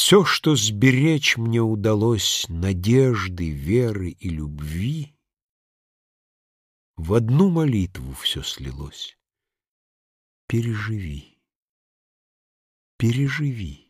Все, что сберечь мне удалось Надежды, веры и любви, В одну молитву все слилось. Переживи, переживи.